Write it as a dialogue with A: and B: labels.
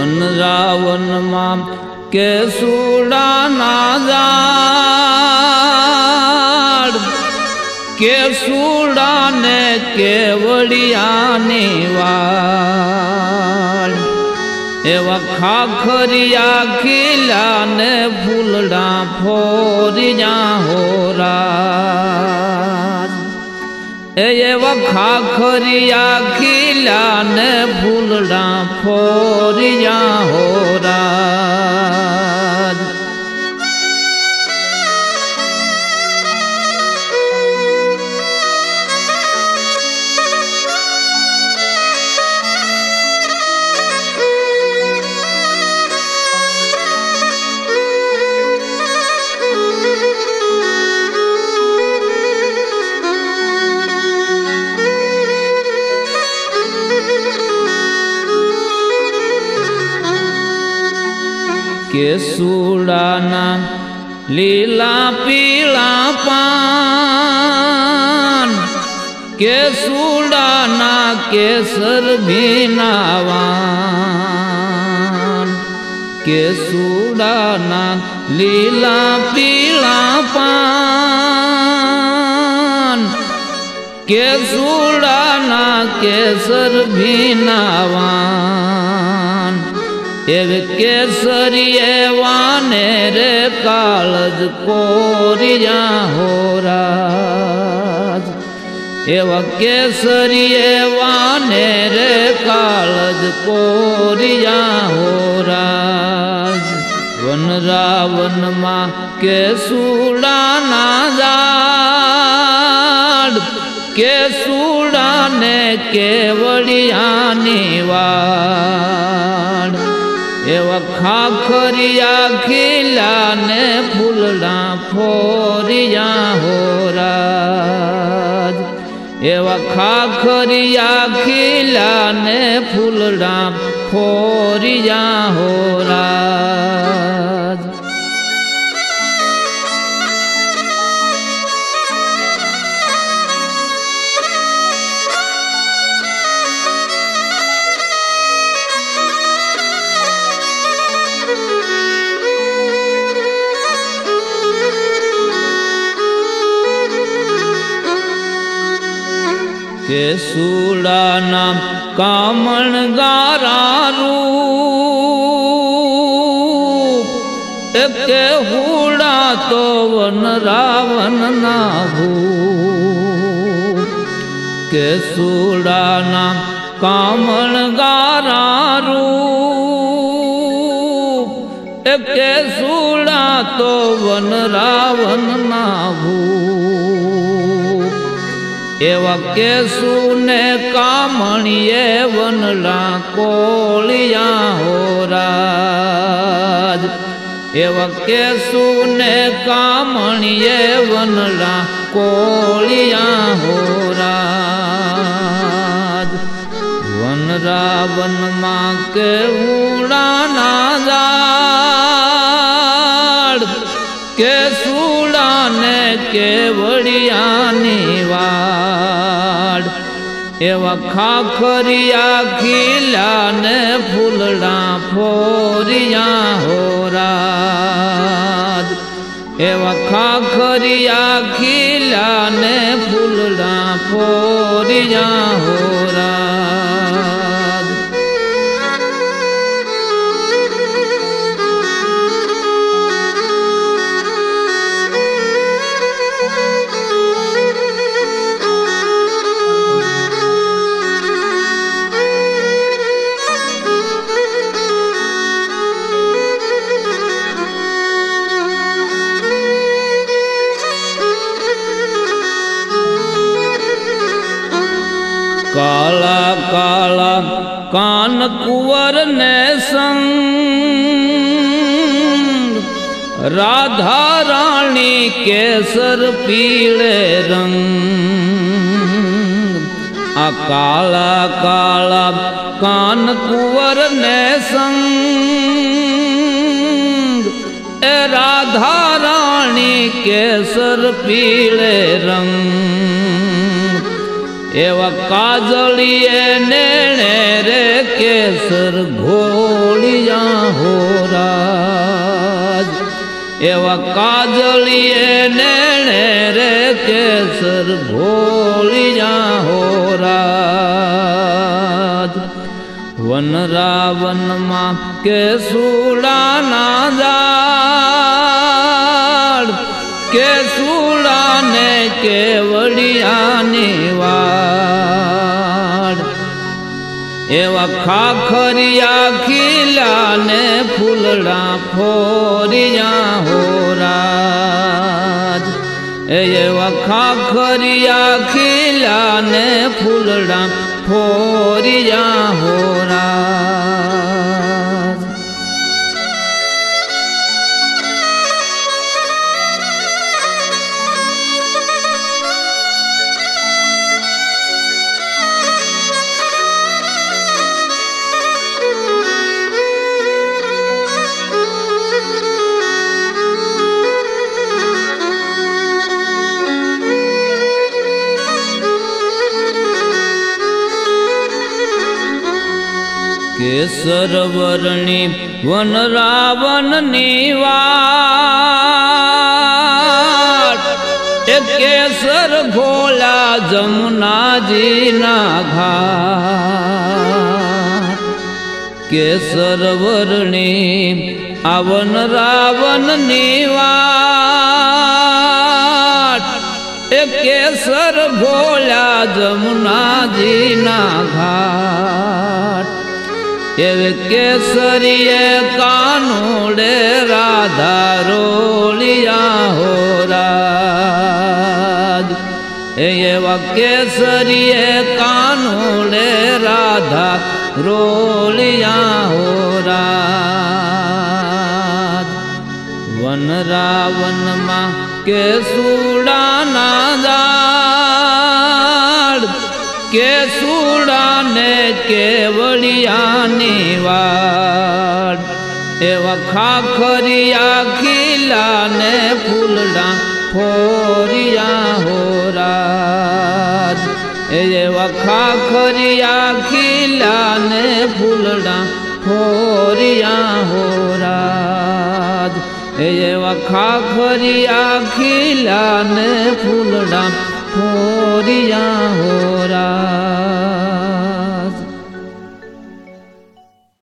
A: One રાવનમાં કે સુડાના જાડ કે સુડાને કેવડિયાની વાડ એવા ખાખરિયા ખીલા ને ફૂલડા ફોરિયા હોરા. એ એવા ખાખરિયા ખીલા ને ફૂલડા ફોરિયા હોરા. કે સુડાના લીલા પીળા પાન, કે સુડાના કેસર ભીનાવાન કેસુડાના લીલા પીળા પાન કેસુડાના કેસર ભીનાવાન એવ કેસરીએ વાને રે કાળજ કોરિયા હોરાજ એવા કેસરીએ વાને રે કાળજ કોરિયા હોરાજ વન રાવનમાં કે સુડાના જાડ કે સુડાને કેવડિયાની વાડ. એવા ખાખરિયા ખીલા ને ફૂલડા ફોરિયા હોરાજ. એવા ખાખરિયા ખીલા ને ફૂલડા ફોરિયા હોરાજ. કે સુડાના કામણ ગારારૂપ કે હુડા તો વન રાવણ ના ભૂપ કે સુડાના કામણ ગારારૂપ કે સુડા તો વન રાવણ ના ભૂપ એવા કેસુને કામણીએ વનલા કોળિયા હોરાજ એવા કેસુને કામણીએ વનલા કોળિયા હોરાજ વનરા વનમાં કે ઉડાના જાડ કે સુડાને એવા ખાખરિયા ખીલા ને ફૂલડા ફોરિયા હોરાજ એવા ખાખરિયા ખીલા ને ફૂલડા ફોરિયા હોરાજ वाला कान कुंवर ने संग। राधा रानी केसर पीले रंग। अकाला काला कान कुंवर ने संग। ए राधा रानी केसर पीले रंग। એવા કાજળીએ નેણે રે કેસર ઘોડિયા હોરાજ એવા કાજળીએ નેણે રે કેસર ઘોડિયા હોરાજ વન રાવનમાં કેસુડાના જા કેસુડાને કેવડિયાની વાડ. એવા ખાખરિયા ખીલા ને ફૂલડા ફોરિયા હોરાજ. એવા ખાખરિયા ખીલા ને ફૂલડા ફોરિયા હોરાજ કેસર વર્ણી વન રાવણની વાટ. એ કેસર ભોલા જમુનાજીના ઘાટ. કેસર વર્ણી આવન રાવણની વાટ. એ કેસર ભોલા જમુનાજીના એવે કેસરીએ કાનુડે રાધા રોલિયા હો રાજ. એવા કેસરીએ કાનુડે રાધા રોલિયા હો રાજ. વન રાવનમાં કેસુડાના દાડ કેસુડાને કેવડિયાની વાડ. એવા ખાખરિયા ખીલાને ફૂલડા ફોરિયા હોરાજ એવા ખાખરિયા ખીલાને ફૂલડા ફોરિયા હોરાજ એવા ખાખરિયા ખીલાને ફૂલડા ફોરિયા